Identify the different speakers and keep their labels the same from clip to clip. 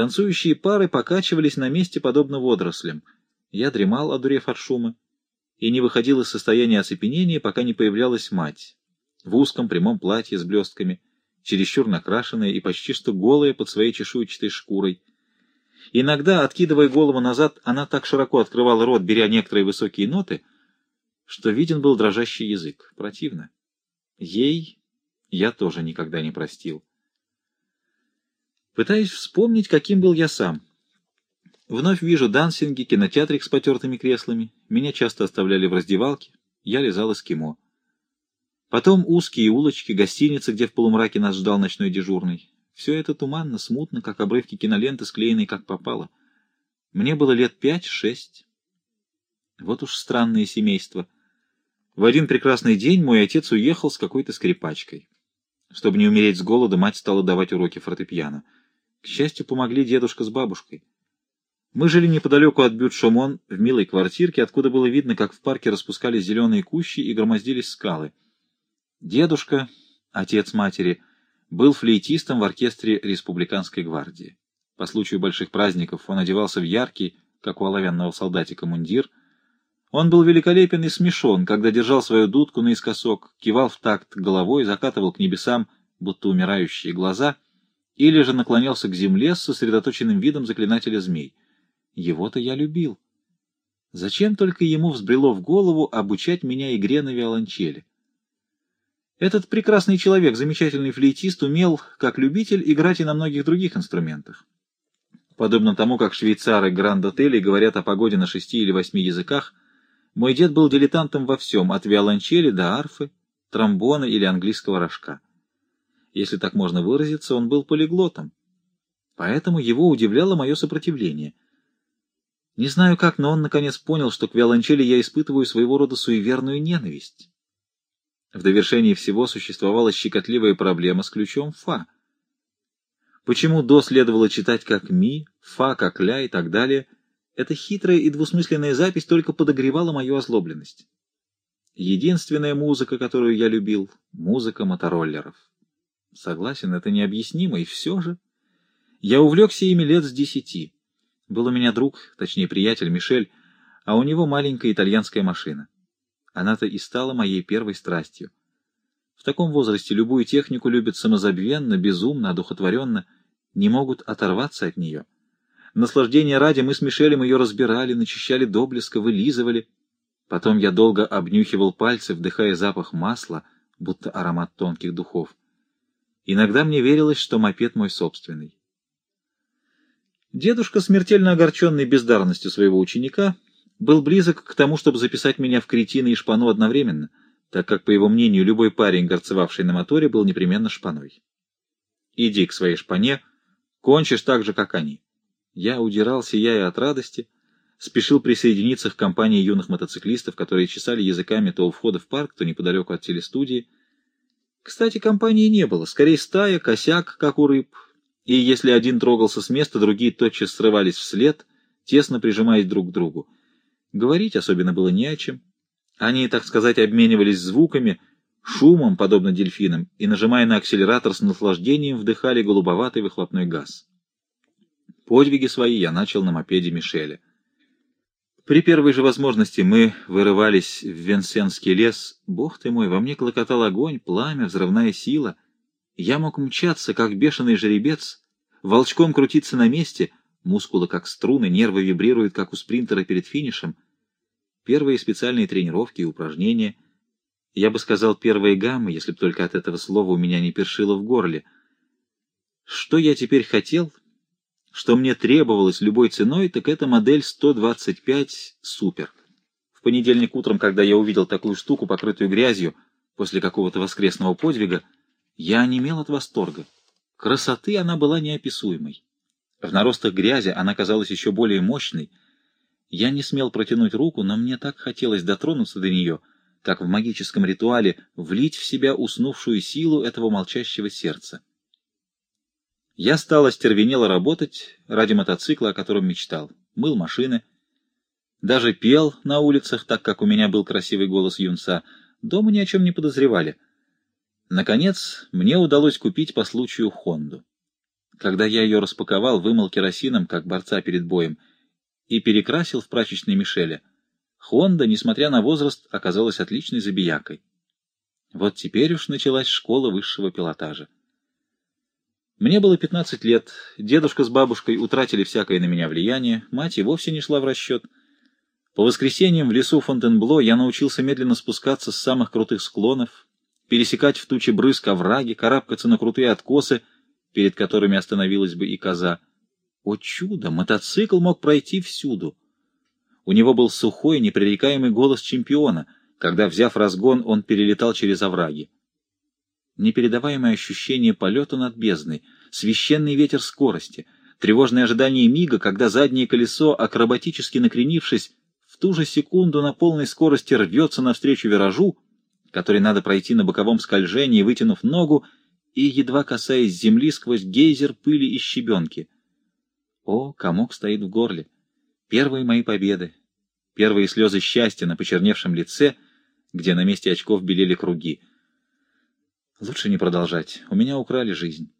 Speaker 1: Танцующие пары покачивались на месте, подобно водорослям. Я дремал, одурев от шума, и не выходил из состояния оцепенения, пока не появлялась мать. В узком прямом платье с блестками, чересчур накрашенная и почти что голая под своей чешуйчатой шкурой. Иногда, откидывая голову назад, она так широко открывала рот, беря некоторые высокие ноты, что виден был дрожащий язык. Противно. Ей я тоже никогда не простил. Пытаюсь вспомнить, каким был я сам. Вновь вижу дансинги, кинотеатрик с потертыми креслами. Меня часто оставляли в раздевалке. Я лизал эскимо. Потом узкие улочки, гостиницы, где в полумраке нас ждал ночной дежурный. Все это туманно, смутно, как обрывки киноленты, склеенные как попало. Мне было лет пять-шесть. Вот уж странное семейство. В один прекрасный день мой отец уехал с какой-то скрипачкой. Чтобы не умереть с голода, мать стала давать уроки фортепиано. К счастью, помогли дедушка с бабушкой. Мы жили неподалеку от Бют-Шомон, в милой квартирке, откуда было видно, как в парке распускались зеленые кущи и громоздились скалы. Дедушка, отец матери, был флейтистом в оркестре Республиканской гвардии. По случаю больших праздников он одевался в яркий, как у оловянного солдатика, мундир. Он был великолепен и смешон, когда держал свою дудку наискосок, кивал в такт головой, закатывал к небесам, будто умирающие глаза, или же наклонялся к земле с сосредоточенным видом заклинателя змей. Его-то я любил. Зачем только ему взбрело в голову обучать меня игре на виолончели? Этот прекрасный человек, замечательный флейтист, умел, как любитель, играть и на многих других инструментах. Подобно тому, как швейцары гранд-отелей говорят о погоде на шести или восьми языках, мой дед был дилетантом во всем, от виолончели до арфы, тромбона или английского рожка. Если так можно выразиться, он был полиглотом. Поэтому его удивляло мое сопротивление. Не знаю как, но он наконец понял, что к виолончели я испытываю своего рода суеверную ненависть. В довершении всего существовала щекотливая проблема с ключом «фа». Почему «до» следовало читать как «ми», «фа» как «ля» и так далее, эта хитрая и двусмысленная запись только подогревала мою озлобленность. Единственная музыка, которую я любил — музыка мотороллеров. Согласен, это необъяснимо, и все же. Я увлекся ими лет с десяти. Был у меня друг, точнее приятель Мишель, а у него маленькая итальянская машина. Она-то и стала моей первой страстью. В таком возрасте любую технику любят самозабвенно, безумно, одухотворенно, не могут оторваться от нее. Наслаждение ради мы с Мишелем ее разбирали, начищали до блеска, вылизывали. Потом я долго обнюхивал пальцы, вдыхая запах масла, будто аромат тонких духов. Иногда мне верилось, что мопед мой собственный. Дедушка, смертельно огорченный бездарностью своего ученика, был близок к тому, чтобы записать меня в кретины и шпану одновременно, так как, по его мнению, любой парень, горцевавший на моторе, был непременно шпаной. «Иди к своей шпане, кончишь так же, как они». Я удирал, сияя от радости, спешил присоединиться к компании юных мотоциклистов, которые чесали языками то у входа в парк, то неподалеку от телестудии. Кстати, компании не было, скорее стая, косяк, как у рыб, и если один трогался с места, другие тотчас срывались вслед, тесно прижимаясь друг к другу. Говорить особенно было не о чем. Они, так сказать, обменивались звуками, шумом, подобно дельфинам, и, нажимая на акселератор с наслаждением, вдыхали голубоватый выхлопной газ. Подвиги свои я начал на мопеде Мишеля. При первой же возможности мы вырывались в Венсенский лес. Бог ты мой, во мне клокотал огонь, пламя, взрывная сила. Я мог мчаться, как бешеный жеребец, волчком крутиться на месте — Мускулы как струны, нервы вибрируют, как у спринтера перед финишем. Первые специальные тренировки и упражнения. Я бы сказал, первые гаммы, если бы только от этого слова у меня не першило в горле. Что я теперь хотел? Что мне требовалось любой ценой, так это модель 125 Супер. В понедельник утром, когда я увидел такую штуку, покрытую грязью, после какого-то воскресного подвига, я онемел от восторга. Красоты она была неописуемой. В наростах грязи она казалась еще более мощной. Я не смел протянуть руку, но мне так хотелось дотронуться до нее, как в магическом ритуале влить в себя уснувшую силу этого молчащего сердца. Я стал остервенело работать ради мотоцикла, о котором мечтал. Мыл машины. Даже пел на улицах, так как у меня был красивый голос юнца. Дома ни о чем не подозревали. Наконец, мне удалось купить по случаю Хонду. Когда я ее распаковал, вымыл керосином, как борца перед боем, и перекрасил в прачечной Мишеля, Хонда, несмотря на возраст, оказалась отличной забиякой. Вот теперь уж началась школа высшего пилотажа. Мне было 15 лет, дедушка с бабушкой утратили всякое на меня влияние, мать и вовсе не шла в расчет. По воскресеньям в лесу Фонтенбло я научился медленно спускаться с самых крутых склонов, пересекать в туче брызг овраги, карабкаться на крутые откосы, перед которыми остановилась бы и коза. О чудо! Мотоцикл мог пройти всюду. У него был сухой, непререкаемый голос чемпиона, когда, взяв разгон, он перелетал через овраги непередаваемое ощущение полета над бездной, священный ветер скорости, тревожное ожидание мига, когда заднее колесо, акробатически накренившись, в ту же секунду на полной скорости рвется навстречу виражу, который надо пройти на боковом скольжении, вытянув ногу и едва касаясь земли сквозь гейзер пыли и щебенки. О, комок стоит в горле. Первые мои победы. Первые слезы счастья на почерневшем лице, где на месте очков белели круги. Лучше не продолжать. У меня украли жизнь.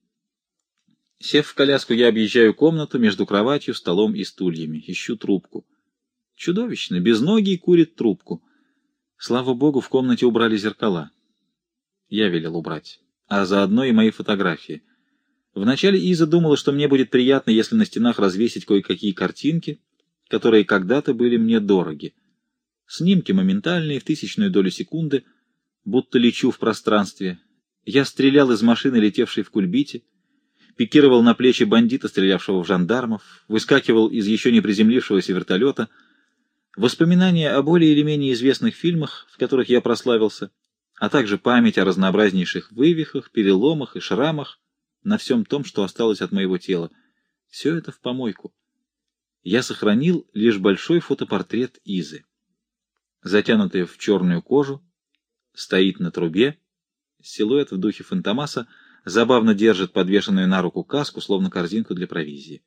Speaker 1: Сев в коляску, я объезжаю комнату между кроватью, столом и стульями. Ищу трубку. Чудовищно. без ноги курит трубку. Слава богу, в комнате убрали зеркала. Я велел убрать. А заодно и мои фотографии. Вначале Иза думала, что мне будет приятно, если на стенах развесить кое-какие картинки, которые когда-то были мне дороги. Снимки моментальные, в тысячную долю секунды, будто лечу в пространстве, я стрелял из машины, летевшей в кульбите, пикировал на плечи бандита, стрелявшего в жандармов, выскакивал из еще не приземлившегося вертолета. Воспоминания о более или менее известных фильмах, в которых я прославился, а также память о разнообразнейших вывихах, переломах и шрамах на всем том, что осталось от моего тела. Все это в помойку. Я сохранил лишь большой фотопортрет Изы. Затянутая в черную кожу, стоит на трубе, Силуэт в духе Фантомаса забавно держит подвешенную на руку каску, словно корзинку для провизии.